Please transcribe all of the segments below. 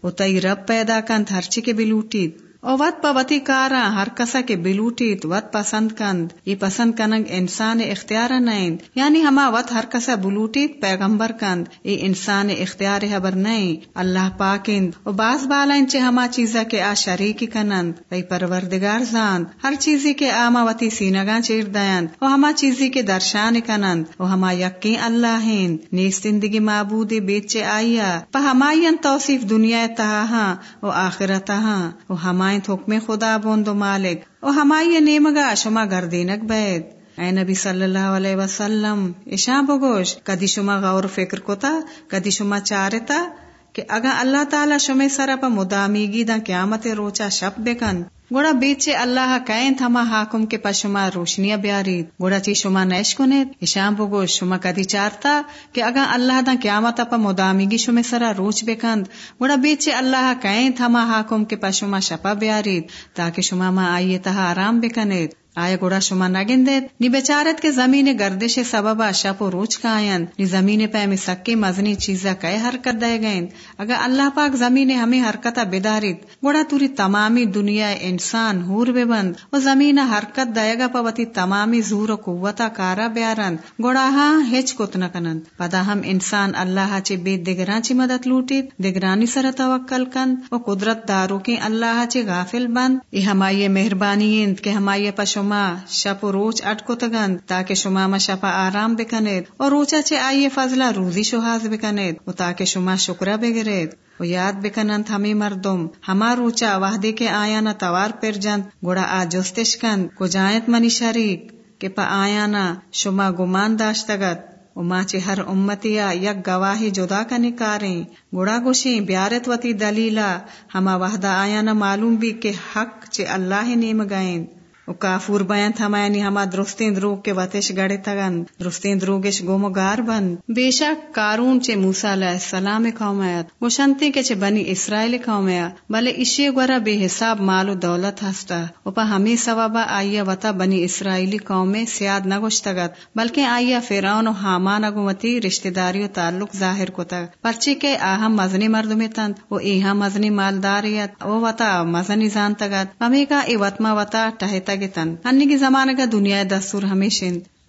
او تئی رب پیدا کند ہرچی کے بھی لوٹید وت پا وتی کارا ہر کسا کے بلوٹیت وت پسند کند یہ پسند کنگ انسان اختیار نیند یعنی ہما وت ہر کسا بلوٹیت پیغمبر کند یہ انسان اختیار حبر نہیں اللہ پاکند او باز بالا انچے ہما چیزا کے آ شریکی کنند وی پروردگار زاند ہر چیزی کے آما وتی سینگاں چیر دیند او ہما چیزی کے درشان کنند او ہما یقین اللہ ہند نیس زندگی معبود بیچے آئیا پا ہمائین توصیف دنیا تہا ہاں او آخرت ہاں او ہما حکم خدا بوند مالک۔ او ہمائی نیمگا شما گردینک بید اے نبی صلی اللہ علیہ وسلم اشاں بگوش، کدی شما غور فکر کتا کدی شما چارتا کہ اگا اللہ تعالی شما سرا پا مدامیگی دا قیامت روچا شپ بکن۔ گوڑا بیچے اللہ کائن تھما حاکم کے پشما روشنیا بیاری، گوڑا چی شما نیش کنے اشام بگو شما کدی چارتا کہ اگا اللہ دا قیامت پا مدامیگی شما سرا روچ بکند۔ گوڑا بیچے اللہ کائن تھما حاکم کے پشما شپا بیارید تاکہ شما ما آئیے تہا آرام بکنید آیا گوڑا شما نگندید نی بیچارت کے زمین گردش سببا شپ و روچ کا آئند نی زمین پہ میں سکے مزنی چیزا کئے حرکت دے گئند. اگر اللہ پاک زمین ہمیں حرکتا بیدارید گوڑا توری تمامی دنیا انسان ہور بے بند. و زمین حرکت دے گا پوتی تمامی زور و قوتا کارا بیارند. گوڑا ہاں ہچ کت نکنند پدا ہم انسان اللہ چے بے دگران چی مدد لوٹید؟ دگرانی سر توکل کند. و قدرت دارو کے اللہ چے غافل بند. یہ ہمائی مہربانی کہ ہمائی پشو شما شپ و روچ اٹکو تگند تاکہ شما ما شپا آرام بکنید اور روچا چے آئیے فضلہ روزی شہاز بکنید و تاکہ شما شکرہ بگرید و یاد بکنند ہمیں مردم، ہما روچا وحدے کے آیا نا توار پر جند گوڑا آ جستش کند کو جائت منی شریک، کہ پا آیا شما گمان داشتگت و ماچے ہر امتیا یک گواہی جدا کا نکاریں گڑا گوشیں بیارت وتی دلیلا ہما وحدہ آیا نا معلوم بھی کہ حق چے اللہ نیم گائیں کافور بیان تھمانی ہما درستین دروگ کے وطش گڑے تگن درستین دروگش گوم گار بند بے شک کارون چے موسیٰ علیہ السلام قومیت وہ شنتی کے چے بنی اسرائیل قومیت بلے اشی گورا بے حساب مال و دولت ہستا او پا ہمیں سوابا آئیا وطا بنی اسرائیلی قوم سیاد نہ گوشتگت بلکہ آئیا فیرون و حامان اگومتی رشتہ داری و تعلق ظاہر کو تگ پرچی کے آہم مزنی مردمی تند و ایہا مزنی مالداریت او وطا مزنی زانتگت ہمیں کا ای وطما وطا ٹہتا تن ہنی کی زمانہ کا دنیا دستور ہمیشہ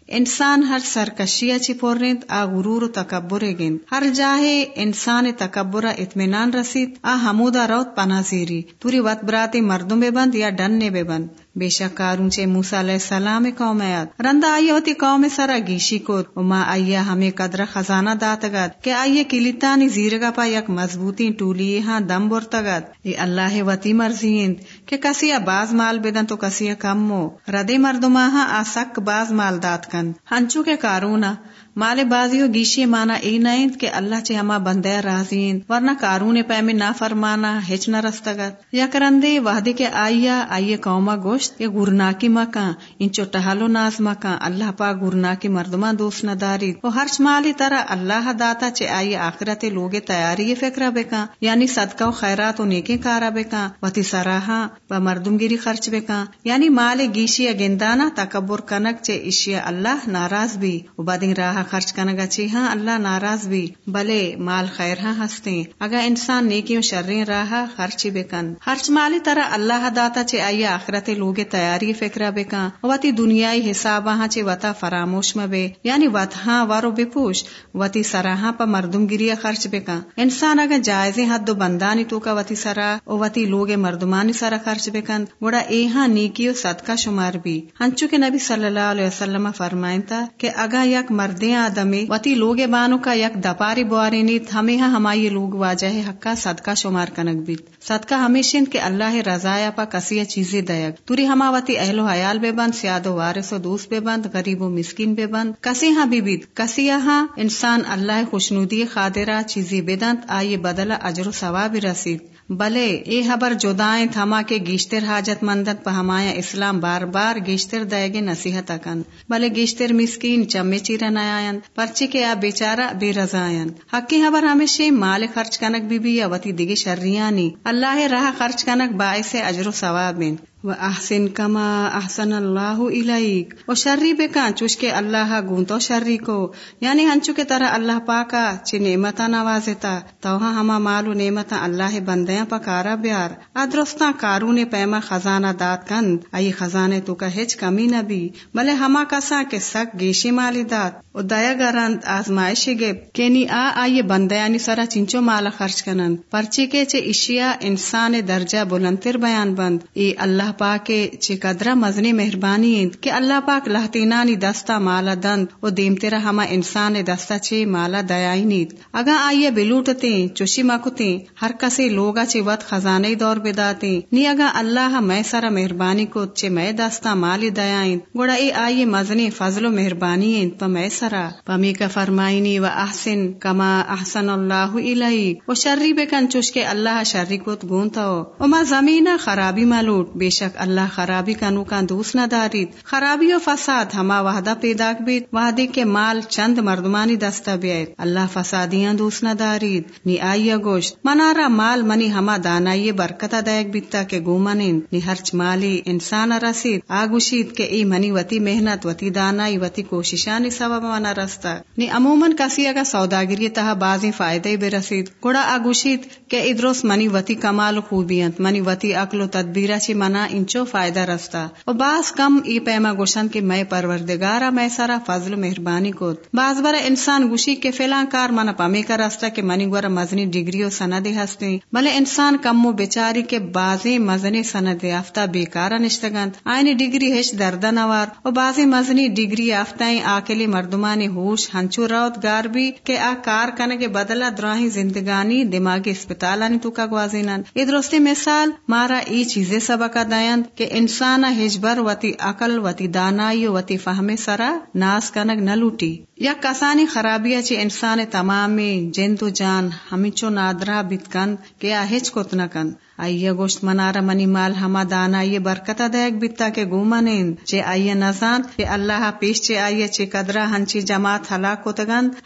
انسان ہر سرکشی اچھی آ غرور تکبر گند ہر جاہے انسان تکبر اطمینان رسید، آ حمودا روت پناہ زیری۔ توری وط براتی مردوں بے بند یا ڈننے بے بند۔ بے شک کارون چے موسیٰ علیہ السلام قوم آیات۔ رندہ آئیے ہوتی قوم سرا گیشی کو ما آئیے ہمیں قدر خزانہ داتگت کہ آئیے کلیتانی زیرگا پا یک مضبوطی ٹولی ہاں دم برتگت یہ اللہ وتی مرضیند کہ کسی باز مال بدن تو کسی کم مو ردے مردما ہاں آسک باز مال دات کن ہنچو کے کارونا مال بازی و گیشی مانا ای نائند کہ اللہ چے ہما بندے رازین، ورنہ کارون پہ میں نہ فرمانا ہچ نہ رستگت۔ یا کرندے وحدی کے آئیا آئیے قوما گوشت یا گرنا کی مکان ان ٹہلو ناز مکان، اللہ پا گرنا کی مردما دوست نہ داری وہ ہر مالی طرح اللہ داتا چے آئیے آخرت لوگ تیاری فکر بکا یعنی صدقہ و خیرات و نیکی کارا بکا وتی سراہا و مردم گیری خرچ بکا یعنی مال گیشی گندانا تکبر کنک چے اشیا اللہ ناراض بھی و بدنگ راہ ہاں، خرچ کنگا چی جی ہاں اللہ ناراض بھی۔ بلے مال خیر ہاں ہستے۔ اگر انسان نیکیوں شرین راہ، خرچی بکن خرچ مالی طرح اللہ داتا چے آئی آخرت لوگ تیاری فکر بکن وتی دنیای حساب ہاں چے وطا فراموش مبے یعنی وط ہاں وارو بپوش وتی سراہاں پا مردم گری خرچ بکن انسان اگر جائزیں ہاں، حد و بندانی تو کا وتی سرا او وتی لوگ مردمانی سرا خرچ بکن گوڑا اے ہاں نیکیو صدقہ شمار بھی۔ ہاں، ہنچو کے نبی صلی اللہ علیہ وسلم فرمائن تھا کہ اگا یک مردیں آدمی، وتی لوگ بانو کا یک دپاری بواری نیت ہمیں ہاں ہمائی لوگ واجہ حقا صدقہ شمار کنک بیت۔ صدقہ ہمیشہ کہ اللہ رضایا پا کسی چیزیں دیگ۔ توری ہما وتی اہل و حیال بے بند، سیاد و وارث و دوست بے بند، غریب و مسکین بے بند۔ کسی ہاں بھی بیت کسی ہاں انسان اللہ خوشنودی خادرہ چیزیں بے دند، آئیے بدلا اجر و ثواب رسید۔ بلے، اے حبر جدائیں تھما کے گیشتر حاجت مندت پہ ہمایا اسلام بار بار گیشتر دے گے نصیحت اکن۔ بلے گیشتر مسکین چمے چیرا نیاین پرچی کے آ بیچارہ بے رضائن حقی حبر ہمیشہ مال خرچ کنک بی بی یا وتی دیگے شریانی۔ اللہ راہ خرچ کنک باعث اجر و ثواب و احسن کما احسن اللہ علیک و شرری بے کان چوش کے اللہ گونتو شرری کو یعنی ہنچو کے طرح اللہ پاکا چی نعمتا نوازتا توہا ہما مالو نعمتا اللہ بندیاں پکارا بیار ادرستان کارون پیما خزانہ دات کند ای خزانے تو کا ہچ کمی نبی بلے ہما کسا کے سک گیشی مالی دات و دیا گرند آزمائش گے کینی آ آئیے بندیانی سرا چنچو مالا خرچ کنند پرچی کے چے اشیا انسان درجہ بلندر بیان بند ای اللہ پاک چی قدرہ مزنی مہربانی کہ اللہ پاک لہتینانی دستا مالا دند و دیم تیرا ہما انسان دستا چی مالا دیائی نیت اگا آئیے بلوٹتیں چوشی مکتیں ہر کسی لوگا چی وقت خزانے دور بداتے نی اگا اللہ میں سارا مہربانی کو چے میں دستا مالی دیائیں گوڑا ای آئیے مزنی فضل و مہربانی پا میں سرا پمی کا فرمائنی، و احسن کما احسن اللہ علیہ و شرری بکن چوش کے اللہ شرری کو گونتا و ما زمین خرابی ملوٹ بے شک اللہ خرابی کا نو کا دوس نہ دارید۔ خرابی و فساد ہما وحدہ پیدا بیت وحدی کے مال چند مردمانی دستا بیت اللہ فسادیاں دوس نہ دارید۔ نی آئی گوشت۔ منارا مال منی ہما دانائی برکتا دائک بیتا کے گومنین نی ہرچ مالی انسان رسید۔ آگوشید کے ای منی وتی محنت، وتی دانائی، وتی کوششانی سبب منا رستا نی عموماً کسی اگا سوداگری تہا بازی فائدے بے رسید۔ گوڑا آگوشید کہ ادروس منی وتی کمال خوبیت منی وتی عقل و تدبیرہ چی منا انچو فائدہ رستا و بعض کم ای پیما گوشن کے میں پروردگارا میں سارا فضل مہربانی کو بعض بار انسان گوشی کے فیلان کار منا پمی کا رستا کہ منی گورا مزنی ڈگری و سند ہستے۔ بلے انسان کم و بیچاری کے بازی مزنی سند یافتہ بیکارا نشتگند۔ آئینی ڈگری ہش دردہ نوار۔ و بازی مزنی ڈگری یافتہ آکلی مردمانی ہوش، ہنچو روت گار بھی کہ آ کار کنے کے بدلہ دراہی زندگانی دماغی اسپتالانی تو کا گوازینن ای درستی مثال، مارا ای چیزیں سبق دائند کہ انسان ہجبر وتی عقل وتی دانائی وتی فہم سرا، ناس کنگ نہ لوٹی۔ یا کسانی خرابیا چی انسان تمام و جان ہمیچو نادرا بتکند کہ ہچ کت نہ کند آئیے گوشت منارا منی مال ہما دانا، آئیے برکتا دیکھ بیتا کے گومنین چے آئیے نزان کہ اللہ پیش چے آئیے چے قدرہ ہنچی جماعت ہلاک کو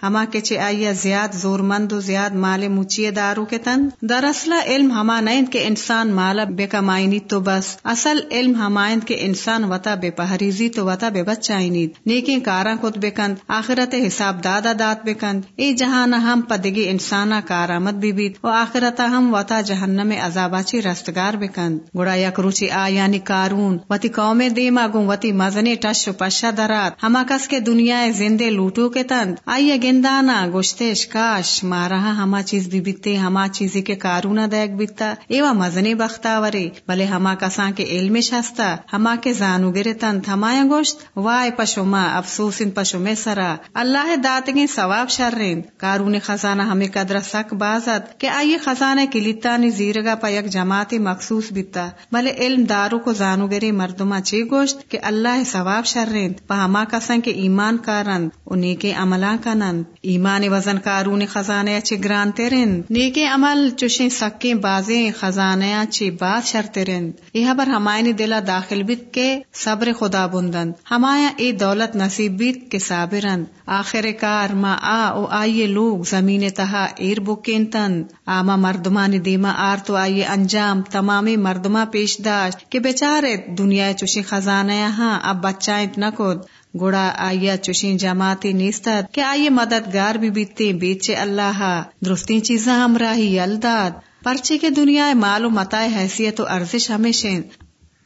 ہما کے چے آئیے زیاد زور مند و زیاد مال موچی دارو کے تن۔ دراصل علم ہما نیند کے انسان مالا بے کمائنی تو بس۔ اصل علم ہمائند کے انسان وطا بے پہریزی تو وطا بے بچائنی۔ نیکی کاراں کت بکند آخرت حساب دادا دات بکند اے جہان ہم پدگی انسانا کارآمد بھی بیت، و آخرتا ہم وطا جہنم عذابات چی رستگار بکند. گوڑا یک روچی آ یعنی کارون. وتی قوم دیما گون وتی مزنی ٹش و پشا درات. ہما کس کے دنیا زندے لوٹو کے تند آئیے گندانا گوشتش کاش. مارا ہما چیز بھی بیتے، ہما چیزی کے کارونا دیکھ بیتا. ایوا مزنی بختاوری بلے ہما کساں کے علم شستا ہما کے زانو گرے تند ہمایا گوشت وائے پشو ما افسوس ان پشو میں سرا. اللہ داتگی ثواب شرین. کارون خزانہ ہمیں قدر سک بازت کہ آئیے خزانہ کلیتانی زیرگا پا یک جماعت مخصوص بیتا۔ بلے علم دارو کو زانو گری مردما چی گوشت کہ اللہ ثواب شرند پہما کسن کے ایمان کارند و نیک عملان کنند ایمان وزن کارون خزانے چی گران تیرند نیک عمل چوشیں سکیں بازیں خزانے چی بات شرطرند یہ بر ہمائنی دلا داخل بیت کے صبر خدا بندند ہمایا اے دولت نصیب بیت کے صابرند آخر کار ما آ او آئیے لوگ زمین تہا ایر بکین تن آما مردمان دیما آر تو آئیے انجام، تمامی مردما پیش داشت کہ بیچارے دنیا چوشی خزانہ ہاں اب بچائیں نہ کود گوڑا آیا چوشی جماعتی نیستد کہ آئیے مددگار بھی بیتے، بیچے اللہ درستی چیزاں ہم راہی یلداد پرچے کے دنیا مال و متائے حیثیت و ارزش ہمیشہ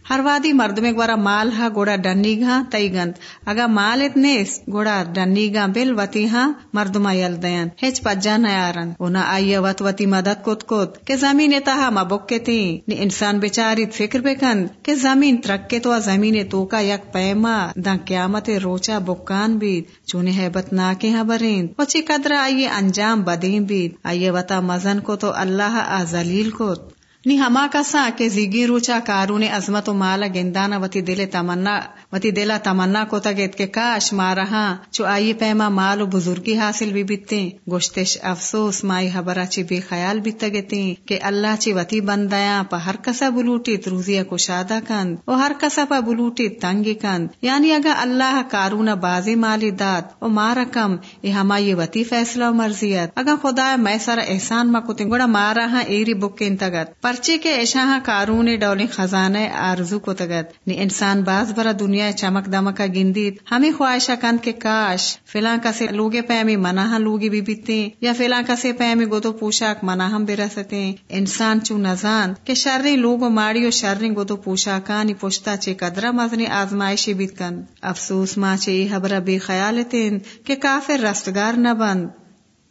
ہر وادی مرد میں گورا مال ہا گوڑا ڈنی گا تئی گند اگا مال اتنے گوڑا ڈنی گا بل وتی ہاں مردما یل دین ہچ پجا نیارن اونا آئی وط وتی مدد کت کت کہ زمین تہا مبکے تھی نی انسان بیچاری فکر بے کند کہ زمین ترکے تو زمین تو کا یک پیما دا قیامت روچا بکان بید چونے حیبت ناکے ہاں برین وچی قدر آئیے انجام بدین بید آئیے وطا مزن کو تو اللہ آ ذلیل کت نی ہما کسا کے زیگی روچا کارون عظمت و مالا گندانا وتی دل تمنا وتی دلا تمنا کو تگت کے کاش مارہا چو آئی پیما مال و بزرگی حاصل بھی بیتے گوشتش افسوس، مائی حبرا چی بے خیال بھی تگتے کہ اللہ چی وتی بندیاں پا ہر کسا بلوٹی تروزیا کو شادہ کند، او ہر کسا پا بلوٹی تنگی کند۔ یعنی اگر اللہ کارون بازی مالی داد، او مارا کم یہ ہمائی وتی فیصلہ و مرضیت۔ اگر خدا میں سر احسان مکوتے گوڑا مارا ہاں ایری بکین تگت پرچے کے ایشا ہاں کارون ڈولی خزانے آرزو کو تگت نی انسان باز برا دنیا چمک دمکا گندید ہمیں خواہشہ کند کے کاش فلاں کسے لوگے پیمی مناہ لوگی بھی بیتے یا فلاں کسے پیمی گو پوشاک مناہم بھی رستے انسان چو نزان کہ شرری لوگو ماڑی و شرری گو پوشاکانی پوشتا چے قدرہ مزنی آزمائشی بیت کن افسوس ماں چے حبرہ بے خیالتین کہ کافر رستگار نہ بند۔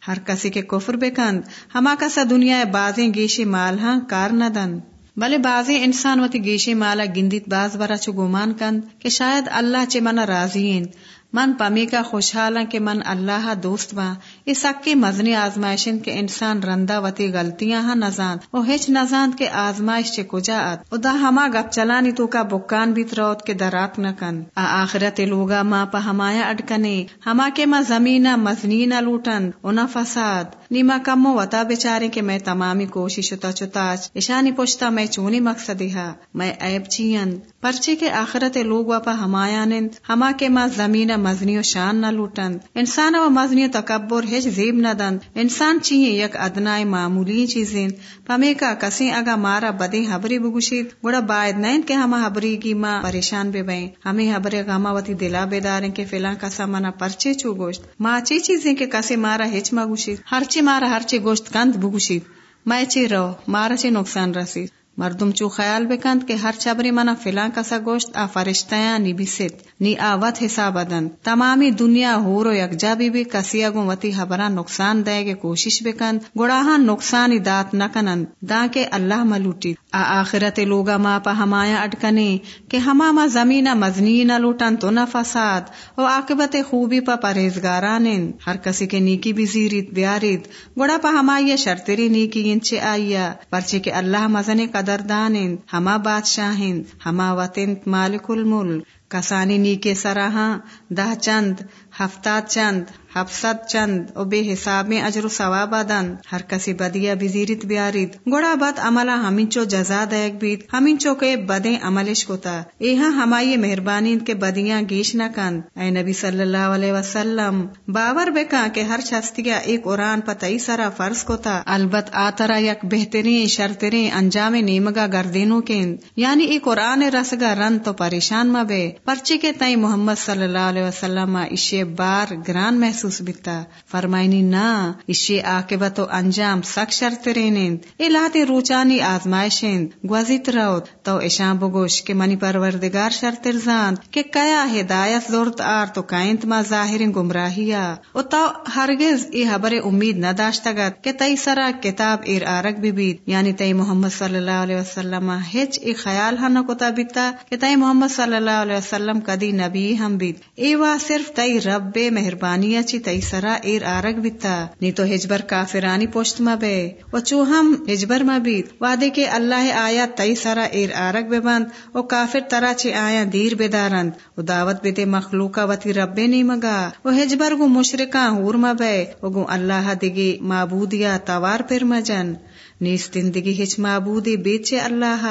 ہر کسی کے کفر بکند، ہما کسا دنیا بازیں گیشی مال ہاں کار نہ دن بلے بازی انسان وتی گیشی مالا گندیت باز برا چو گمان کند کہ شاید اللہ چے منا راضی من پمی کا خوشحال کہ من اللہ دوست با اس سکی مزنی آزمائشن کے انسان رندہ وتی غلطیاں ہاں نزاند او ہچ نزاند کے آزمائش چے کجا ات او دا ہما گپ چلانی تو کا بکان بیت روت کے درات نہ کن۔ آ آخرت لوگا ما پا ہمایا اٹکنے۔ ہما کے ما زمینہ مزنی نہ لوٹن۔ اونا فساد۔ نیما کمو وتا بیچارے کے میں تمامی کوشش تا چتاچ اشانی پوچھتا میں چونی مقصد ہا۔ میں عیب چین۔ پرچے کے آخرت لوگ واپا ہمایا نند۔ ہما کے ما زمینہ مزنی و شان نہ لوٹند۔ انسان و مزنی و تکبر ہج زیب نہ دند۔ انسان چیئے یک ادنائے معمولی چیزیں۔ پمے کا کسی اگا مارا بدے حبری بگوشید۔ گوڑا باید نہیں کہ ہما حبری کی ماں پریشان بے بائیں ہمیں حبر غاما وتی دلا بیداریں کے فلاں کسا منا پرچے چو گوشت۔ ماں چی چیزیں کے کسی مارا ہچ گوشید۔ ہر چی مارا ہر چی گوشت کند بگوشید۔ میں چی رو مارا چی نقصان رسید۔ مردم چو خیال بکند کہ ہر چبری منا فلاں کسا گوشت، آ فرشتیاں نی بیست نی آوت حساب دن تمامی دنیا ہور و یکجا بھی بھی کسی اگو وتی حبران نقصان دے گے، کوشش بکند۔ گڑاہاں نقصانی دات نکنند دا کے اللہ ملوٹی آ آخرت لوگا ما پا ہمایا اٹکنے کہ ہما ما زمین مزنی نہ لوٹن تو نہ فساد۔ و عاقبت خوبی پا پرہیزگارانن ہر کسی کے نیکی بھی زیریت بیاریت گڑا پا ہمایا شرطری نیکی انچے آئیا پرچے کہ اللہ مزنے قدر قدردانند ہما بادشاہند ہما وطنت مالک الملک کسانی نیکے سراہاں دہ چند ہفتہ چند۔ حفصد چند، او بے حساب میں اجر و ثواب دن ہر کسی بدیا بزیرت بیارید۔ گوڑا بد عملہ ہمینچو جزا دیکھ بیت ہمینچو کے بدیں عملش کوتا۔ ایہاں ہمائی مہربانی کے بدیاں گیش نہ کند اے نبی صلی اللہ علیہ وسلم، باور بے کہ ہر شستیا ایک قرآن پتائی سرا فرض کوتا۔ البت آترا یک بہترین شرطرین انجام نیمگا گردینوں کے یعنی ایک قرآن رسگا رن تو پریشان مبے پرچے کے تئی محمد صلی اللہ علیہ وسلم اشے بار گران محسوس محسوس بتا فرمائنی نا اشی عاقبت و انجام سک شرط رینند الاتی روچانی آزمائشند گوزیت روت تو اشان بگوش کہ منی پروردگار شرط رزان کہ کیا ہدایت زورت آر تو کائنت ما ظاہر گمراہیا او تو ہرگز ای حبر امید نہ داشتگت کہ تئی سرا کتاب ایر آرک بھی بیت یعنی تئی محمد صلی اللہ علیہ وسلم ہچ ای خیال ہنہ کتا بیتا کہ تئی محمد صلی اللہ علیہ وسلم کدی نبی ہم بیت ایوا صرف تئی رب مہربانی چی تئی سرا ایر آرگ بیتا نی تو ہجبر کافرانی پوشت ما بے۔ و چو ہم ہجبر ما بیت وعدے کے اللہ آیا تئی سرا ایر آرگ بے بند و کافر ترا چی آیا دیر بے دارند و دعوت بے دے مخلوقا وتی رب نی مگا۔ و ہجبر گو مشرکاں ہور ما بے۔ و گو اللہ دگی معبودیا توار پر مجن نیس زندگی ہچ معبودی بیچے اللہ۔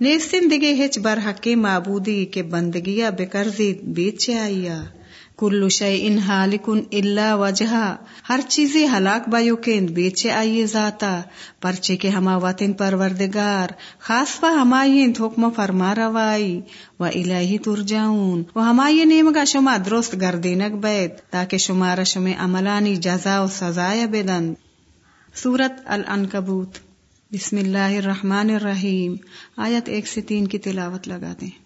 نیس زندگی ہچ برحقی معبودی کے بندگیا بکرزی بیچے آئیا کلو شے ان حالکن اللہ وجہ ہر چیزی ہلاک بایو کے بیچے آئیے ذاتا۔ پرچے کے ہما وطن پروردگار۔ خاص پا ہمائی حکم فرما روائی۔ و الہی ترجاؤن و ہمائی نیم کا شما درست گردینک بیت۔ تاکہ شما رشم عملانی جزا و سزائے بدن سورت العنکبوت۔ بسم اللہ الرحمن الرحیم۔ آیت ایک سے تین کی تلاوت لگا دیں۔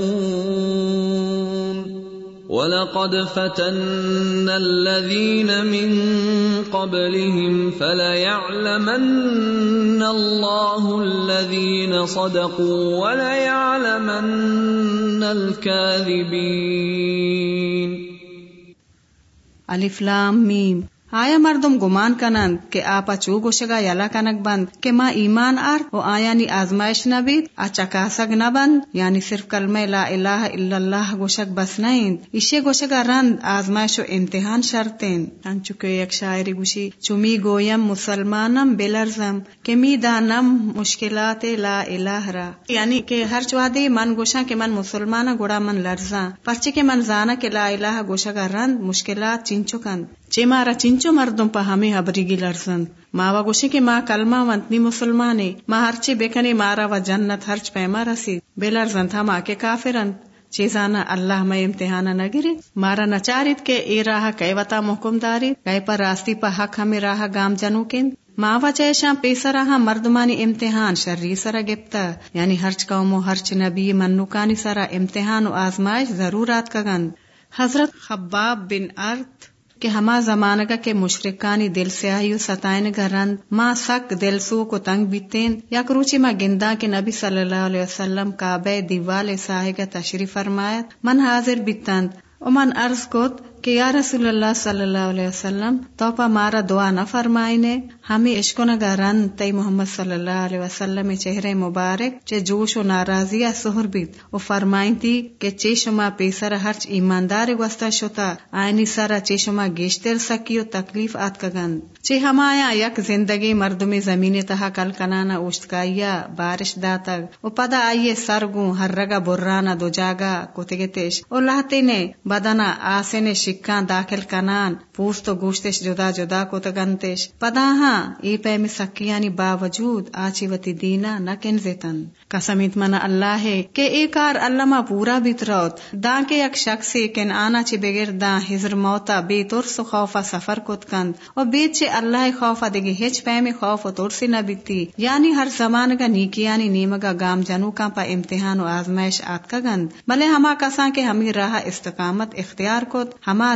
ولقد فتنا الذين من قبلهم فليعلمن الله الذين صدقوا وليعلمن الكاذبين. ألف لام میم آیا مردم گمان کنند کہ آپا چو گوشگا یلا کنک بند کہ ما ایمان آر و آیا نی آزمائش نبید؟ آ چکاسگ نبند؟ یعنی صرف کلمہ لا الہ الا اللہ گوشک بس نہیں اسے گوشگا رند آزمائش و امتحان شرطین. انچکے یک شاعری گوشی چمی گویم مسلمانم بلرزم، کہ می دانم مشکلات لا الہ را. یعنی کہ ہر چوادی من گوشا کہ من مسلمان گوڑا من لرزاں، پرچے کہ من زانا کہ لا الہ گوشگا رند مشکلات چنچو کند. چے مارا چنچو مردم پا ہمیں حبریگی لرزند ماوا گوشی کے ماں کلمہ ونتنی مسلمانے ماں ہرچے بےکنے مارا و جنت ہرچ پیما رسید بے لرزند ہما کے کافرند چیزانا اللہ میں امتحان نہ گرے مارا نچارت کے اے راہ کئی وطا محکم داری کئی پر راستی پا حق ہمیں راہ گام جنو کند ماوا چیشاں پیسا رہا مردمانی امتحان شرری سرا گپتا یعنی ہرچ قوم و ہرچ نبی منوکانی سرا امتحان و آزمائش ضرورات کا گند حضرت خباب بن ارت کہ ہما زمانگا کے مشرقانی دل سیاہی ستائن گا ما ماں سک دل سو کو تنگ بیتین، یا کروچی ماں گندا کے نبی صلی اللہ علیہ وسلم کعبہ دیوال ساہگا تشریف فرمایت من حاضر بیتند من عرض کوت کہ یا رسول اللہ صلی اللہ علیہ وسلم تو پا مارا، دعا نہ فرمائنے ہمیں عشق رن تی محمد صلی اللہ علیہ وسلم چہرے مبارک چے جوش و ناراضی سہر بیت۔ و فرمائن تھی کہ چے شما پیسر ہرچ ایماندار گوستا شتا، آئینی سارا چے شما گیشتر سکی و تکلیف آت کا گند چے ہمایا یک زندگی مردمی زمین تہا کل کنانا اوشتکایا بارش داتگ و پدا آئیے سرگوں، ہر رگا برانا دو جاگا کتگتش و لہتے نے بدنا آسے شکاں داخل کنان پوست و گوشتش جدا جدا کو تگنتش پدا ہاں ای پیمی سکیانی باوجود آچی وتی دینا نہ کنزتن قسمیت من اللہ ہے کہ ای کار اللہ پورا بیتروت دا کے یک شخص کن آنا چی بغیر دا حضر موتا بے ترس و خوفا سفر کت کند و بیت چی اللہ خوفا دگی ہچ پیمی خوف و ترسی نہ بیتی یعنی ہر زمان کا نیکیانی نیمگا گام جنو کا پا امتحان و آزمائش آت کا گند بلے ہما کساں کے ہمیں راہ استقامت اختیار کت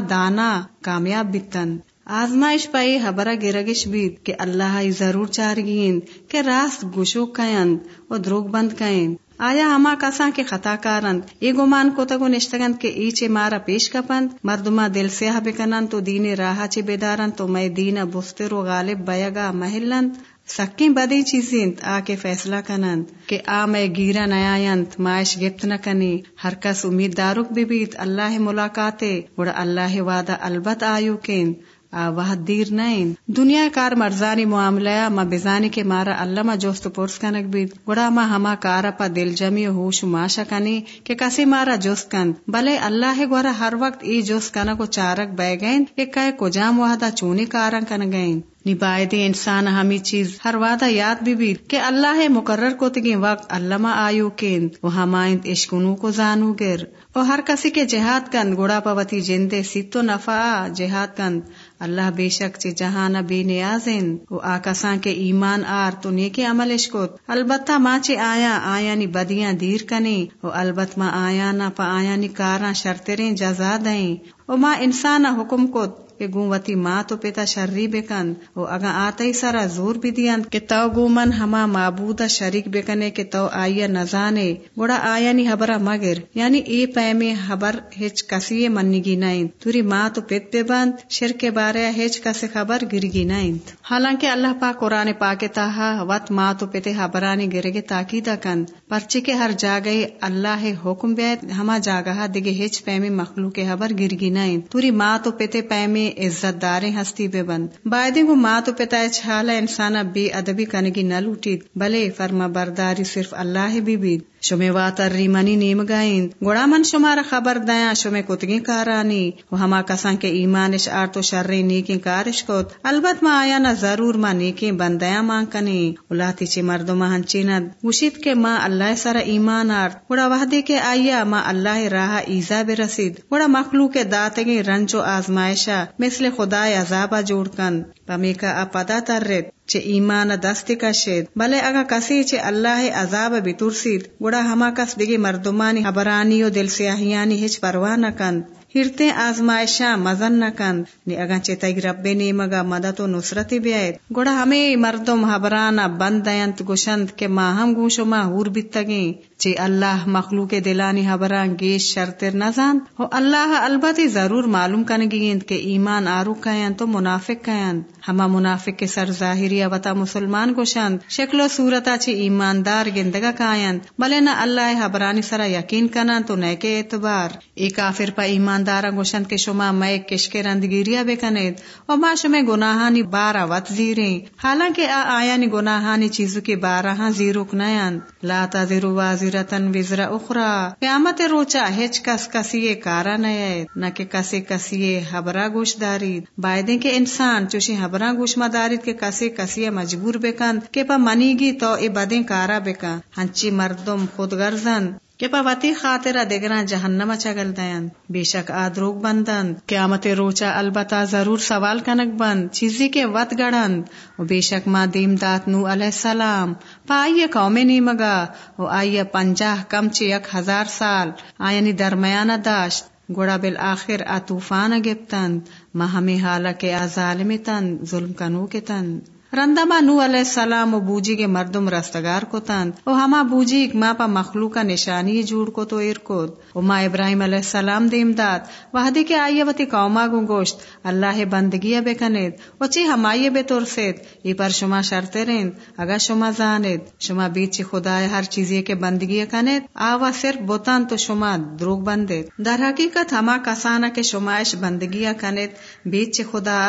دانا کامیاب بیتن آزمائش پائی حبرہ گرگش بیت کہ اللہ ضرور چارگین کہ راست گوشو کائند و دروگ بند کائند۔ آیا ہما کساں کے خطا کارند؟ ای گمان کو تگو نشتگند کے ای چے مارا پیش کپند۔ مردما دل سیاہ بکنند تو دین راہ چے بیدارند تو میں دین بستر و غالب بیگا محلند۔ سکیں بدی چیزیں، آ کے فیصلہ کنند کہ آ میں گیرا نیاینت معاش گپت نہ کنی۔ ہر کس امید دارک بھی بیت اللہ ملاقاتے بڑا اللہ وعدہ البت آیو کین وہ دیر نائن دنیا کار مرزانی معاملہ، ما بزانی کے مارا اللہ ما جوست پورس کنک بید گڑا ما ہما کارا پا دل جمی ہوش ماشا کنی کہ کسی مارا جوست کند بلے اللہ گورا ہر وقت ای جوست کنک چارک بے گئن کہ کئے کجام وحدا چونی کارن کن گئن نبائد انسان ہمی چیز۔ ہر وعدہ یاد بھی بھی۔ کہ اللہ مقرر کو تگی وقت علامہ آیو کیند۔ وہ ہمائند عشقنو کو زانو گر۔ اور ہر کسی کے جہاد کند گوڑا پوتی جندے ستو نفع جہاد کند اللہ بے شک چے جہانا بے نیازن و آکساں کے ایمان آر تو نیکی عمل اشکت البتہ ماں چے آیا آیا نی بدیاں دیر کنی و البت ماں آیا نا پا آیا نی کاراں شرطریں جزا دیں و ماں انسانا حکم کت۔ کہ گوتی ماں تو پیتا شرری بکن، او اگا آتا سارا زور بھی دیا کہ تو گومن ہما معبودا شریک بکنے کہ تو آیا نزانے گوڑا آیا نی حبرا مگر یعنی اے پیمے حبر ہچ کسی منگی نائن توری ماں تو پیت پہ بند شر کے بارے ہچ کسی خبر گرگی نائن حالانکہ اللہ پاک قرآن پاک تاہا وط ماں تو پیتے حبرانی گرگے تاکیدہ کن۔ پرچے کے ہر جاگئے اللہ حکم بیت، ہما جاگہ دگے ہچ پیمے مخلوق حبر گرگی نائن توری ماں تو پیتے پیمے عزت داریں ہستی بے بند۔ بائدے کو ماں تو پتا چھالا انسانہ بے ادبی کنگی نہ لوٹی بلے فرما برداری صرف اللہ بھی بید۔ شمے واتر منی نیم گائیں گوڑا من شمار خبر دیا شمے کتگی کارانی. و ہما کسان کے ایمانش آر تو شر نیکی کارش کت. البت ما آیا نہ ضرور ما نیکی بندیا ماں کنی. الاتی چی مردو ماں ہنچیند وشید کے ماں اللہ سر ایمان آر گوڑا وحدی کے آیا ما اللہ راہ ایزا برسید. گوڑا مخلوق کے داتگی رنج و آزمائشا. مثل خدا عذابا جوڑ کن پمی کا اپدا ترت چے ایمان دست کشید، بلے اگا کسی چے اللہ عذاب بترسید گوڑا ہما کس دیگی مردمانی حبرانی و دل سیاہیانی ہچ پرواہ نہ کند، ہرتے آزمائشاں مزن نکند نی اگا چے تگ رب نیمگا مدد و نصرتی بیائید گوڑا ہمیں مردم حبرانا بند دینت گوشند کہ ماہم گوشو ما ہور بیتگیں۔ چے اللہ مخلوق دلانی حبران گیش شرطر نزان ہو اللہ البتی ضرور معلوم کنگیند کہ ایمان آرو کہین تو منافق کہین ہما منافق کے سر ظاہری وطا مسلمان گوشند شکل و صورتا چی ایماندار گندگا کائن بلے نہ اللہ حبرانی سرا یقین کنن تو نئے کے اعتبار۔ ای کافر پا ایماندارا گوشند کے شما میں کشکے رندگیریا بکنید۔ و ما شما گناہانی بارا وط زیریں۔ حالانکہ آ آیا نی گناہانی چیزو کے بارا ہاں زیروک نیند لا تذرو وازرتن وزرا اخرا قیامت روچا ہچ کس کسی کارا نیت نہ کہ کسی کسی حبرا گوش دارید. بائدیں کہ انسان چوشی حبرا گوش مدارید کے کسی کسی مجبور بکند کہ پا منی گی تو ای بدیں کارا بکن. ہنچی مردم خود گرزن کہ پا خاطرہ دگرا جہنم چگل دین بے شک آدروگ بندند۔ قیامت روچا البتہ ضرور سوال کنک بند۔ چیزی کے وط گڑند۔ بے شک ماں دیم دات نو علیہ السلام۔ پا آئیے قوم نیمگا۔ و آئیے پنجاہ کم چی یک ہزار سال۔ آئینی درمیانہ داشت۔ گوڑا بالآخر آ طوفان گپتند۔ ما ہمیں حالا کے آ ظالم تند ظلم کنو کے تند۔ رندما نو علیہ السلام و بوجی کے مردم رستگار کو تند او ہما بوجی اکما پا مخلوق نشانی جوڑ کو تو ارکود او ما ابراہیم علیہ السلام دیم داد وحدی کے آئیے وتی قوما گو گوشت، اللہ بندگی بے کنید و چی ہمائی بے ترسید، ای پر شما شرطے رند اگا شما زاند شما بیچ خدا ہر چیزی کے بندگی کنید، آوا صرف بوتان تو شما دروگ بندید۔ در حقیقت ہما کسانا کے شمائش بندگی کنید بیچ خدا،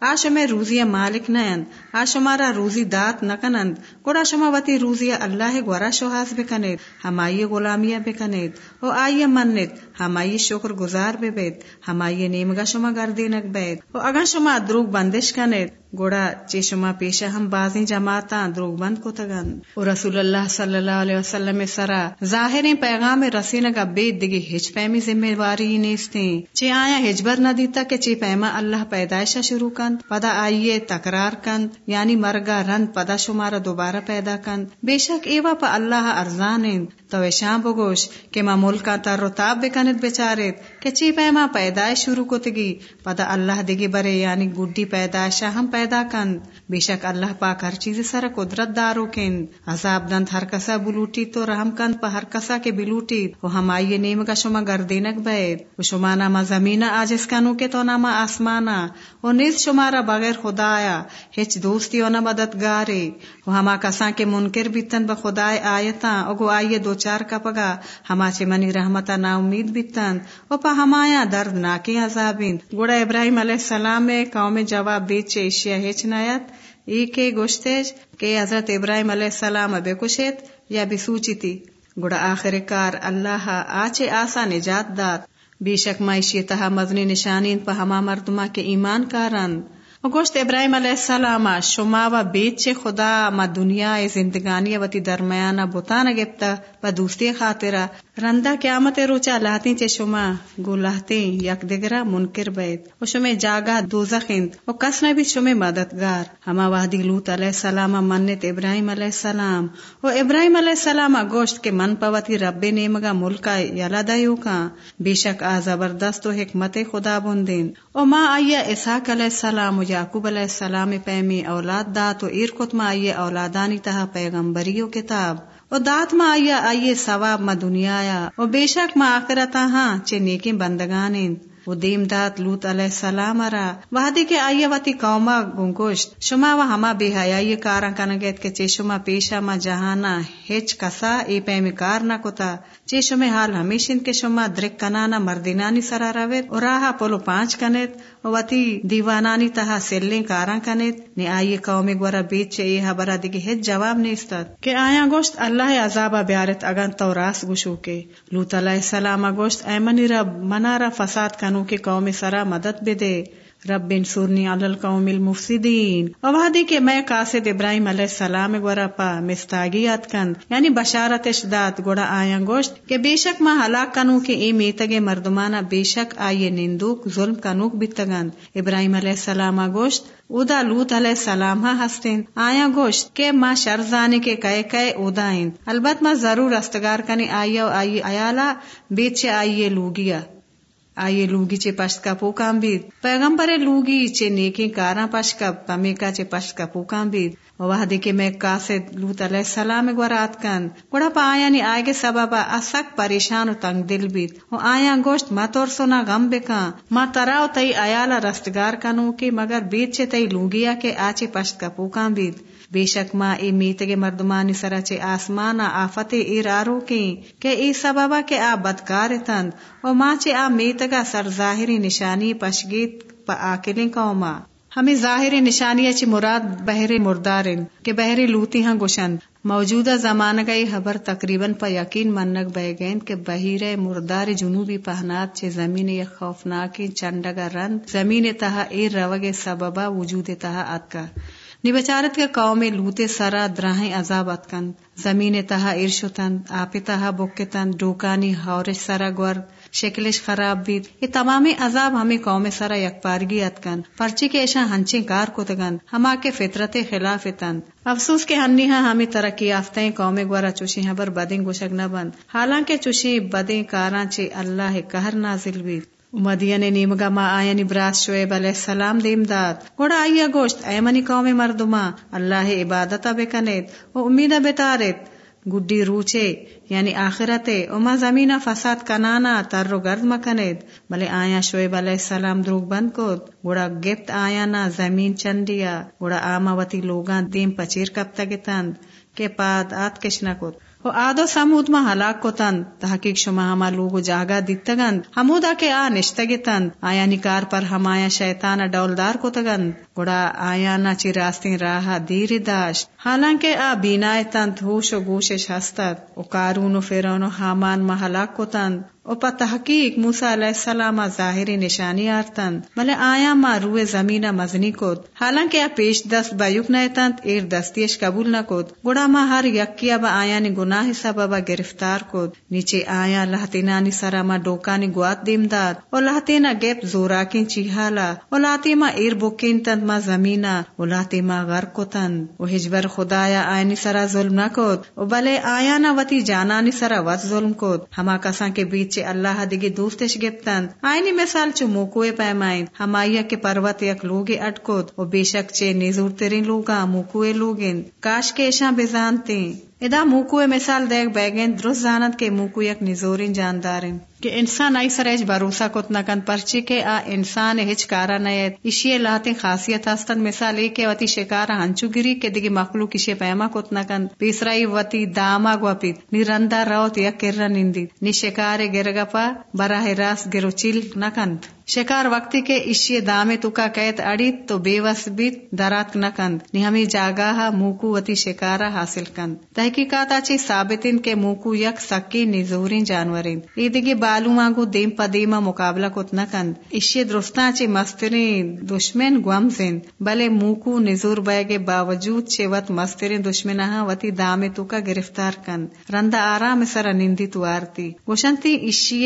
آ شما روزی مالک نیند آ شمارا روزی دات نکنند، گوڑا شما وتی روزی اللہ گورا شوہاز بکنید، ہمائی غلامیہ بکنید او آئیے منت ہمائی شکر گزار بے بیت ہمائی نیمگا شما گردینک بیت۔ و اگا شما دروگ بندش کنید۔ گوڑا چی شما پیشا ہم بازی جماعتا دروگ بند کو تگن۔ او رسول اللہ صلی اللہ علیہ وسلم سرا ظاہر پیغام رسینگا بیت دگی ہج پیمی ذمہ واری نیستیں۔ چی آیا ہجبر نہ دیتا کہ چی پیما اللہ پیدائشہ شروع کند، پدا آئیے تکرار کند یعنی مرگا رند پدا شمارا دوبارہ پیدا کند۔ بے شک ایوا پا اللہ ارزان تو شام بگوش کہ ما ملکا تر و تاب بکند بچارت کہ چی پیما پیدائش شروع کو تگی پدا اللہ دگی برے یعنی گڈی پیدائشہ ہم پیدا کند بے شک اللہ پاک ہر چیز سر قدرت دارو کند عذاب دند ہر کسا بلوٹی تو رحم کند پا ہر کسا کے بلوٹی وہ ہم آئیے نیم کا شما گردینک بید وہ شما ناما زمین آجس کنو کے تو ناما آسمانا وہ نیز شمارا بغیر خدا آیا ہچ دوستی و نہ مددگارے وہ ہما کساں کے منکر بیتن بخدا آیتا اگو آئیے دو چار کا پگا ہما چے منی رحمتا نا امید بیتن او پا ہمایا درد ناکی عذابین۔ گوڑا ابراہیم علیہ السلام قوم جواب بیچ اشیا ہچ نایت ای کے گوشتیج کہ حضرت ابراہیم علیہ السلام بے کشت یا بے سوچی تھی گوڑا آخر کار اللہ آچے آسا نجات دات بے شک معیشی تہا مزنی نشانین پا ہما مردما کے ایمان کارن۔ گوشت ابراہیم علیہ السلام شما و بیچ خدا ما دنیا زندگانی وتی درمیان بوتان گپتا و دوستی خاطرہ۔ رندا قیامت روچا لاتی چے شما گو لاتی یک دگرا منکر بیت۔ و شما جاگا دوزخند و کس نہ بھی شما مددگار۔ ہما وحدی لوت علیہ السلام منت ابراہیم علیہ السلام۔ و ابراہیم علیہ السلام گوشت کے من پوتی رب نیمگا ملکا یلا دیو کا۔ بے شک آ زبردست و حکمت خدا بندین۔ و ما آیا اسحاق علیہ السلام و یعقوب علیہ السلام پیمی اولاد دا تو ایر کتما آئیے اولادانی تہا پیغمبریو کتاب۔ و دات ما آیا، آئیے ثواب ما دنیا آیا، و بے شک ما آخرتا ہاں چے نیکیں بندگانیں و دیم دات لوت علیہ السلام را، وحدی کے آئیے واتی قوما گنگوشت، شما و ہما بے حیائی کاراں کنگیت کے چے شما پیشا ما جہانا ہچ کسا ای پیمی کار نہ کتا۔ جی چے شما حال ہمیشن کے شما درک کنانا مردینانی سرا رویت و راہا پولو پانچ کنیت و واتی دیوانانی تہا سلیں کاراں کنیت نی آئیے قومی گورا بیچ چے ای حبرہ دیگی ہچ جواب نیستت کہ آیا گوشت اللہ عذابہ بیارت اگن تو راس گوشو کے۔ لوت علیہ السلام گوشت ایمنی رب منارا فساد کن کے قوم سرا مدد بے دے رب بن سورنی القوم المفسدین۔ وادی کے میں قاصد ابراہیم علیہ السلام گورا پا مستاگیات کند۔ یعنی بشارت اشداد گوڑا آیا گوشت کہ بے شک ما ہلاک کنو کے اے میتگے مردمانہ بے شک آئیے نندوک ظلم کنوک بیتگند۔ ابراہیم علیہ السلام گوشت، ادا لوت علیہ السلام ہاں ہستین۔ آیا گوشت کہ ما شرزانے کے کئے کئے اودائیں البت ما ضرور استگار کنی آئیے آئیے ایالا بیچے آئیے لوگیا۔ آئیے لوگی چے پشت کا پوکام بید پیغمبر لوگی چے نیکی کاراں پشت کا پمیکا چے پشت کا پوکام بید وہ دیکھے میں کاسد لوت علیہ السلام گورات کن گوڑا پا آیا نی آئے سببا اسک پریشان و تنگ دل بیت و آیا گوشت ما تور سونا غم بکا ما تراو تئی آیالا رستگار کنو کی مگر بیت چے تئی لوگیا کے آچے پشت کا پوکام بید بے شک ماں اے میتگے مردمانی سرا چے آسمانا آفت اے رارو کی کہ ای سببا کے آ بدکار تند، و ماں چے آ میتگا سر ظاہری نشانی پشگیت پا آکلیں قوما۔ ہمیں ظاہر نشانی اچھی مراد بحر مردارن، کہ بحر لوتی ہاں گوشند۔ موجودہ زمانہ کا یہ خبر تقریباً پا یقین منک بہ گئن کہ بحیر مردار جنوبی پہنات چھ زمین یک خوفناک چنڈگا رند، زمین تہا اے روگ سببا وجود تہا اتکا نبچارت کے قوم لوتے سرا دراہیں عذاب اتکن زمین تہا ارشتن آپ تہا بکتن ڈوکانی ہورش سرا گور شکلش خراب بھی یہ تمام عذاب ہمیں قوم سرا یک پارگی اتکن پرچی کے ایشا ہنچیں کار کو تگن ہما کے فطرت خلاف تن افسوس کے ہنی ہاں ہمیں ترقی یافتہ قوم گورا چوشی ہاں بر بدیں گوشک نہ بند حالانکہ چوشی بدیں کاراں چے اللہ کہر نازل بھی مدین نیمگا ما آیا نبراس شعیب علیہ السلام دیم داد گوڑا آئیا گوشت، اے قوم مردما اللہ عبادت بکنید و امید بتارت گڈی روچے یعنی آخرت اما زمین فساد کنانا، تر و گرد مکنید بلے آیا شعیب علیہ السلام دروگ بند کود۔ گوڑا گپت آیا نا زمین چندیا۔ گوڑا آما وتی لوگان دیم پچیر کب تگتند کے پاد آت کشنا کود۔ و آد و سمود ما ہلاک کو تن تحقیق شما ہما لوگو جاگا دیتگند ہمودا کے آ نشتگی تن آیا نکار پر ہمایا شیطان ڈولدار کو تگند گڑا آیا نا چی راستین راہا دیر داشت. حالانکہ آ بینائے تن ہوش و گوشش ہستت و کارون و فیرون و حامان ما ہلاک کو تن او پا تحقیق موسا علیہ السلام ظاہری نشانی آرتن بلے آیا ما روئے زمینہ مزنی کود. حالانکہ پیش دست با یک نیتند، ایر دستیش قبول نہ کود گڑا ما ہر یکیا با آیا نی گناہ سببا گرفتار کود. نیچے آیا لہتینانی سرا ما ڈوکانی گوات دیم داد. اور لہتینا گیپ زوراکین چیحالا اور لاتی ما ایر بوکین تند ما زمینہ. اور لاتی ما غر کو تند و ہجبر خدایا آئینی سرا ظلم نہ کود و بلے آیا نا وتی جانانی سرا وط ظلم کود. ہما کسان کے بیچ چے اللہ دگی دوفتش گپتند۔ آئینی مثال چو موکوے پیمائن ہمایا کے پروت یک لوگے اٹکوت۔ و بے شک چے نیزور ترین لوگا موکوے لوگن کاش کے ایشاں بزانتیں ادا موکوے مثال دیکھ بیگن درست زانت کے موکو یک نزورین جاندارن کہ انسان آئی سر ایج بھروسہ کت نکن پرچی کے، آ انسان ہچ کارا نیت اشی لاتے خاصیت ہستن مثال ایک وتی شکارا ہنچو گری کے دگی مخلوق اشی پیما کت نکن تیسرائی وتی داما گوپیت نی رندا روت یا کرا نندی نی شکار گرگا پا، براہ راست گرو چیل نکند شکار وقتی کے اشی دامے تو کا قید اڑیت تو بے وس بیت، درات نہ کند۔ نی ہمیں جاگاہ موکو وتی شکارا حاصل کند۔ تحقیقات اچھی ثابتن کے موکو یک سکی نزورین جانورین۔ ایدگی بالو مانگو دیم پا دیما مقابلہ کت نہ کند۔ اشی درستا چی مسترین دشمن گوم زند۔ بلے موکو نزور بیگے باوجود چے وط مسترین دشمن ہاں وتی دامے تو کا گرفتار کند۔ رندا آرام سر نندی تو آرتی گوشنتی اشی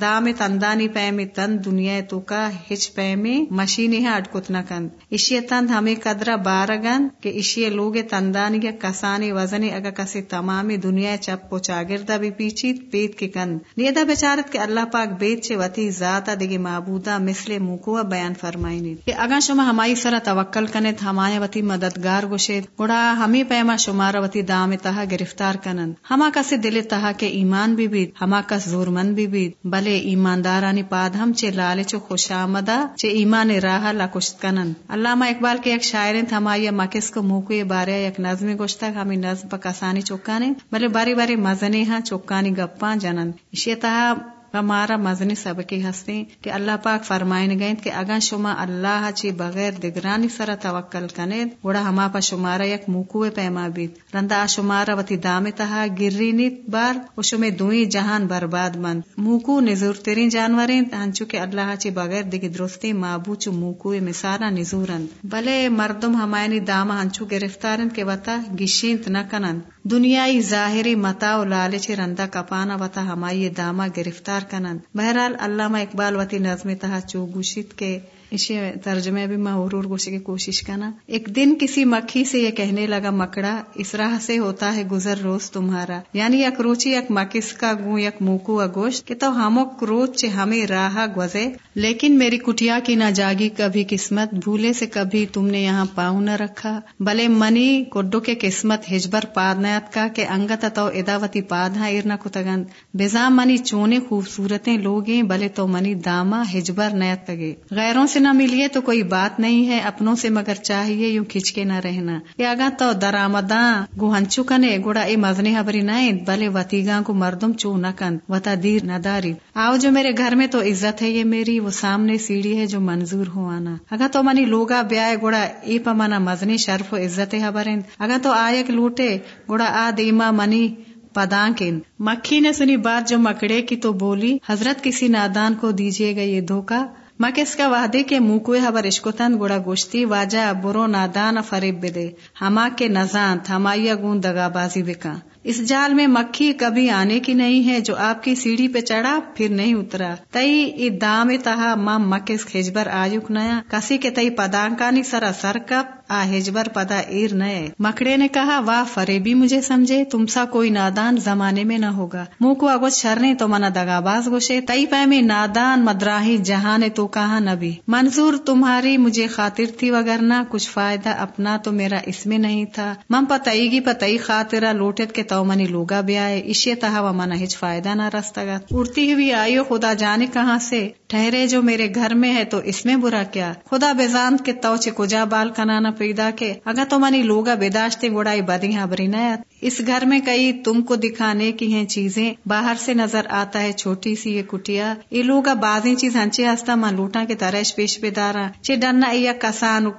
دامے تندانی پیمی تند دنیا تو کا ہچ پیمی مشینی ہاں ہے اٹکت نہ کند۔ اشی تند ہمیں قدرہ بارگن کہ اشی لوگ تندانی کے کسانی وزنی اگا کسی تمامی دنیا چپ کو چاگردہ بھی پیچیت پیت کے کند۔ نیدہ بچارت کے اللہ پاک بیت چے وتی ذاتا دگی معبودا مثل موکوا بیان فرمائنی کہ اگا شما ہمائی سرا توکل کنت ہمایا وتی مددگار گوشید۔ گڑا ہمیں پیما شمارا وتی دام تہا گرفتار کنن۔ ہما کسی دل تہا کے ایمان بھی بید، ہما کس زور مند بھی بید۔ بلے ایماندارانی پاد ہم چے لالچ خوش آمدا چے ایمان راہ لا کشت کنن۔ علامہ اقبال کے ایک شاعرین تھمایا مکس کو موکوے بارے ایک نظم گوشتا ہمیں نظم پا کسانی چوکانے بلے باری باری مزنے ہاں چوکانی گپاں جنن۔ اسی تہا ہمارا مزنی سبقی ہستے کہ اللہ پاک فرمائن گئیں کہ اگا شما اللہ چی بغیر دگرانی سرا توکل کنید وڑا ہما پا شمارا یک موکوے پیما بیت۔ رندا شمارا وتی دام تہا گری نیت بار و شما دوئی جہان برباد مند۔ موکو نزور ترین جانورین، ہنچو کہ اللہ چی بغیر دگی درستی مابو چو موکوے مثالا نزورند بلے مردم ہمائنی داما ہنچو گرفتارن کے وتا گشینت نہ کنند دنیای ظاہر متا و لالچ رندا کپانا وتا ہمائی داما گرفتار کنند۔ بہرحال، علامہ اقبال وتی نظم تہا چو گوشت کے اسے ترجمے بھی میں اور گوشے کی کوشش کرنا۔ ایک دن کسی مکھی سے یہ کہنے لگا، مکڑا اس راہ سے ہوتا ہے گزر روز تمہارا۔ یعنی یک روچی، یک مکس کا گو یک موکو گوشت کہ تو ہمو کروچ ہمیں راہ گزے لیکن میری کٹیا کی نہ جاگی کبھی قسمت، بھولے سے کبھی تم نے یہاں پاؤں نہ رکھا۔ بلے منی کوڈو کے قسمت، ہجبر پادنات کا کہ انگت تو اداوتی پاد ہاں ارنا کتگند۔ بزا منی چونے خوبصورتیں لوگیں بلے تو منی داما، ہجبر نیت تگے غیروں سے نہ ملیے تو کوئی بات نہیں ہے، اپنوں سے مگر چاہیے یوں کھچ کے نہ رہنا۔ یا تو درآمداں گوہنچو کنے گوڑا اے مزنے حبری نائن بلے وتیگاں کو مردم چو نہ کند، وتا دیر نہ داری۔ آؤ جو میرے گھر میں تو عزت ہے یہ میری، وہ سامنے سیڑھی ہے جو منظور ہو آنا۔ اگر تو منی لوگا بیائے، گوڑا ای پمانا مزنی شرف و عزت حبرین۔ اگر تو آیک لوٹے، گوڑا آ دیما منی پدانکن مکھی نے سنی بات جو مکڑے کی تو بولی، حضرت کسی نادان کو دیجیے گا یہ دھوکا۔ مکس کا وعدے کے منہ کو حبر گوڑا گوشتی واجہ برو نادان فریب بدے ہما کے نزانت ہمائ دگا بازی نزان اس جال میں مکھی کبھی آنے کی نہیں ہے جو آپ کی سیڑھی پہ چڑھا، پھر نہیں اترا۔ تئی دام تہا مام مکس کھجبر آیوک نیا۔ کسی کے تئی پدانکانی سرا سر کپ، آ ہجبر پدا ایر نئے۔ مکڑے نے کہا، واہ فرے بھی مجھے سمجھے، تم سا کوئی نادان زمانے میں نہ ہوگا۔ منہ کو اگوت شرنے تو منا دگا باز گوشے۔ تئی پہ میں نادان مدراہی جہاں تو کہا نبی منظور تمہاری مجھے خاطر تھی وگرنا کچھ فائدہ اپنا تو میرا اس میں نہیں تھا۔ من پتئی گی پتئی خاطرہ لوٹت کے تو منی لوگا بیا آئے اشے تہا و منا ہچ فائدہ نہ رستا گا اڑتی ہوئی آئیو خدا جانے کہاں سے ٹھہرے جو میرے گھر میں ہے تو اس میں برا کیا خدا بیزان کے تو کجا بال کنانا پیدا کے اگر تو منی لوگا بیداشتے گوڑائی بدی ہاں برینا اس گھر میں کئی تم کو دکھانے کی ہیں چیزیں۔ باہر سے نظر آتا ہے چھوٹی سی یہ کٹیا۔ یہ لوگ بازی چیز ہنچے ہستا ماں لوٹا کے ترش پیش پہ دارا۔ چھ ڈرنا یا کسان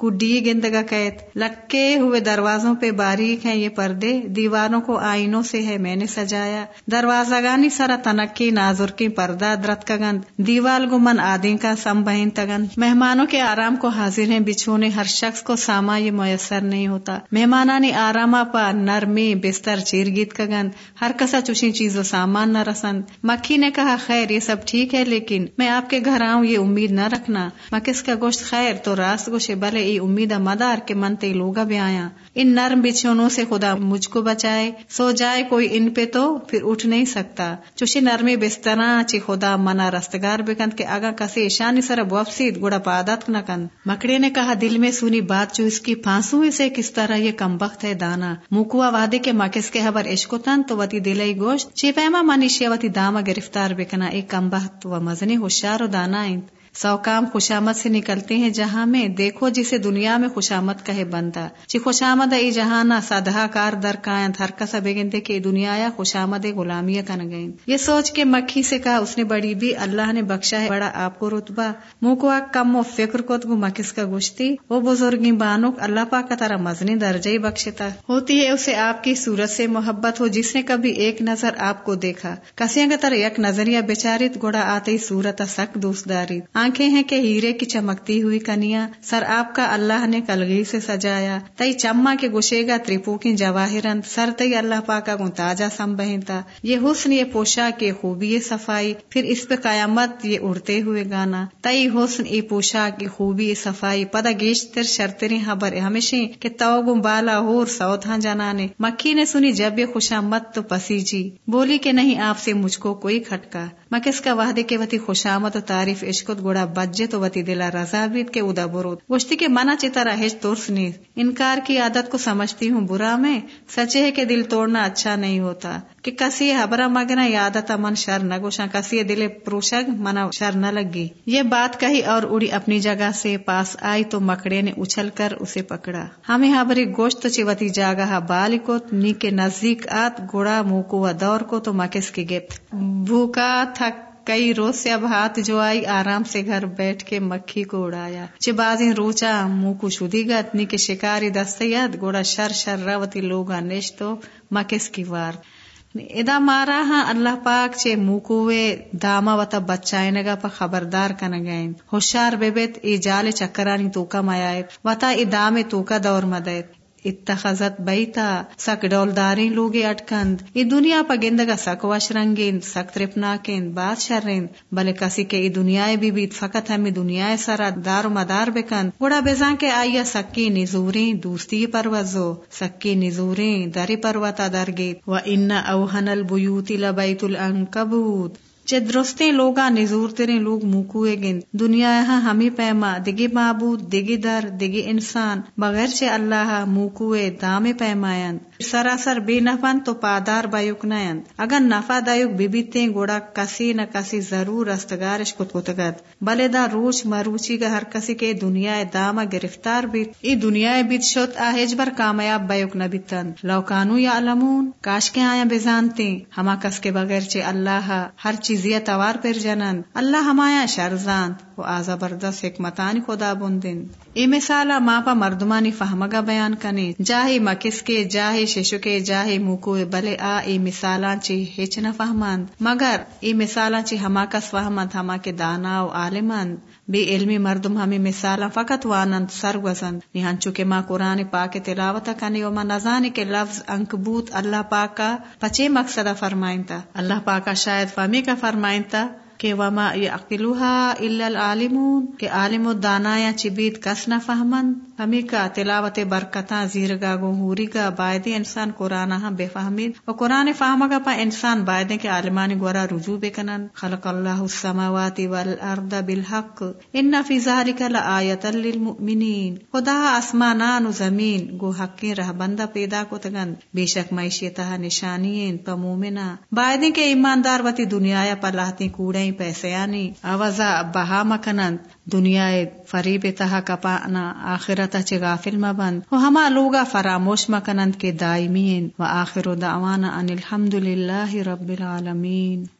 کڈی گندگا قید۔ لکے ہوئے دروازوں پہ باریک ہیں یہ پردے۔ دیواروں کو آئینوں سے ہے میں نے سجایا۔ دروازہ گانی سرا تنکی نازر کی پردہ درت کا گند۔ دیوال گو من آدی کا سم بہن تگن مہمانوں کے آرام کو حاضر ہیں بچھونے۔ ہر شخص کو ساما یہ میسر نہیں ہوتا۔ مہمانانی آرام پا نر میں بستر چیر گیت کا گند ہر کسا چوشی چیز و سامان نہ رسند۔ مکھی نے کہا، خیر، یہ سب ٹھیک ہے، لیکن میں آپ کے گھر آؤں، یہ امید نہ رکھنا۔ مکس کا گوشت، خیر، تو راست گوشے بلے یہ امید مدار کے منتے لوگا بھی آیا ان نرم بچھونوں سے خدا مجھ کو بچائے۔ سو جائے کوئی ان پہ تو پھر اٹھ نہیں سکتا۔ چوشی نرمی بستر چی خدا منا رستگار بکند کے آگا کسی ایشانی سر بوفسید گڑا پادت نہ کند مکڑے نے کہا، دل میں سنی بات، جو اس کی پھانسو اسے کس طرح یہ کم بخت ہے دانا۔ مکوا وعدے کے مکس کے حبر عشق تو وتی دلئی گوشت، چی پیما منی وتی داما گرفتار بکنا سو کام خوشامد سے نکلتے ہیں جہاں میں دیکھو جسے دنیا میں خوشامد کہے بنتا چی خوشامد ای جہانا سدھا کار در کائن ہر کسا بگنتے کہ دنیا یا خوشامد غلامیہ کا گئیں۔ یہ سوچ کے مکھی سے کہا اس نے بڑی بھی اللہ نے بخشا ہے، بڑا آپ کو رتبہ۔ منہ کو کم و فکر کو گو مکس کا گشتی وہ بزرگی بانو، اللہ پاک کا طرح مزنی درجہ ہی بخشتا۔ ہوتی ہے اسے آپ کی صورت سے محبت ہو، جس نے کبھی ایک نظر آپ کو دیکھا۔ کسیاں کا طرح یک نظریہ بیچارت، گوڑا آتے صورت سک دوست داری۔ آنکھیں ہیں کہ ہیرے کی چمکتی ہوئی کنیا سر آپ کا اللہ نے کلگی سے سجایا۔ تئی چما کے گشے گا ترپو کی جواہرن، سر تئی اللہ پاکا گو تاجا سم بہنتا یہ حسن، یہ پوشاک، یہ خوبی، یہ صفائی، پھر اس پہ قیامت یہ اڑتے ہوئے گانا۔ تئی حسن یہ پوشاک یہ خوبی یہ صفائی۔ پدا گیشتر شرطری خبر ہاں ہمیشہ کہ تو گم بالا ہور سوتھا ہاں جنانے۔ مکھی نے سنی جب یہ خوشامت تو پسی جی۔ بولی کہ نہیں آپ سے مجھ کو کوئی کھٹکا۔ مکس کا وحدے کے وتی خوشامت و تعریف عشقت گوڑا بجے تو وتی دلا رضا بیت کے ادا برود گوشتی کے منا چتارا ہیچ تورس نیز انکار کی عادت کو سمجھتی ہوں برا میں سچے ہے کہ دل توڑنا اچھا نہیں ہوتا کہ کسی حبرا مگنا یادت من شر نہ گوشا کسی دل پروشگ منا شر نہ لگی یہ بات کہی اور اڑی اپنی جگہ سے پاس آئی تو مکڑے نے اچھل کر اسے پکڑا ہمیں ہبری گوشت چیوتی جاگا بال کو نی کے نزدیک آت گوڑا منہ کو دور کو تو مکس کی گپت بھوکا تھک کئی روز سے اب ہاتھ جو آئی آرام سے گھر بیٹھ کے مکھی کو اڑایا۔ چبازی روچا منہ کو شدی گا، اتنی کے شکاری دستیات گوڑا شر شر روتی لوگا نشتو مکس کی وار۔ ادا مارا ہاں اللہ پاک، چے موکوے داما وتا بچائے نگا پا خبردار کنا گئیں ہوشار بے بیت ای جال چکرانی توکا میائے وتا ای دام توکا دور مدیت اتخذت بیتا سک ڈولداریں لوگے اٹکند ای دنیا پا گندگا سک وش رنگین سک ترپناکین بات شرین بلے کسی کے ای دنیا بھی بیت فقط ہمیں دنیا سرا دار و مدار بکند گوڑا بزان کے آئیا سکی نزوریں دوستی پروزو سکی نزوریں دری پروتا درگیت و ان اوہن البیوتی لبیت الانکبوت چے درستے لوگا نزور تیرے لوگ موکوئے گن۔ دنیا ہاں ہمیں پیما۔ دگی معبود دگی در دگی انسان۔ بغیر چے اللہ موکوئے دام پیمایند سراسر بے نفن تو پادار بایوک نیند اگر نفع دایوک بیبیتے گوڑا کسی نہ کسی ضرور استگارش کت کتگت بلے دا روچ مروچی گا ہر کسی کے دنیا داما گرفتار بیت ای دنیا بیت شد آہج بر کامیاب بایوک نبیتن لوکانو یا علمون کاش کے آیا بزانتے ہما کس کے بغیر چے اللہ ہر چیز توار پر جنن اللہ ہمایا شرزان و آ زبردست حکمتانی خدا بندن ای مثالا ما پا مردمانی فہمگا بیان کنے جاہی مکس کے جاہی ششو کے جاہی موکو بلے آ ای مثالان چی ہچ نہ فہمند مگر ای مثالان چی ہما کس فہمند ہما کے دانا و عالمند بے علمی مردم ہمیں مثالا فقط وانند سر وزند نہان چکے ماں قرآن پاک تلاوت کنی و ماں نزانی کے لفظ انکبوت اللہ پاکا پچے مقصدہ فرمائن تا اللہ پاکا شاید فہمی کا فرمائن تا کہ وما یعقلوها الا العالمون، کہ عالم و دانایا چبید کس نہ فہمند، ہمیں کا تلاوت برکتاں زیرگا گو ہوری گا بائدی انسان قرآن ہاں بے فہمید و قرآن فہمگا پا انسان بائدے کے عالمانی گورا رجوع بکنن خلق اللہ السماوات والارض بالحق۔ ان فی ذالک لآیت للمؤمنین۔ خدا اسمانان و زمین، گو حقی رہ بندہ پیدا کو تگن بے شک معیشیتہ نشانین پا مومنا بائدے کے ایماندار وتی دنیا پا لاہتی کوڑے پیسے آنی۔ آوازا بہا مکنند دنیا فریب تہا کپانا آخرتا چے غافل مبند۔ و ہما لوگا فراموش مکنند کے دائمین۔ و آخر دعوانا ان الحمدللہ رب العالمین۔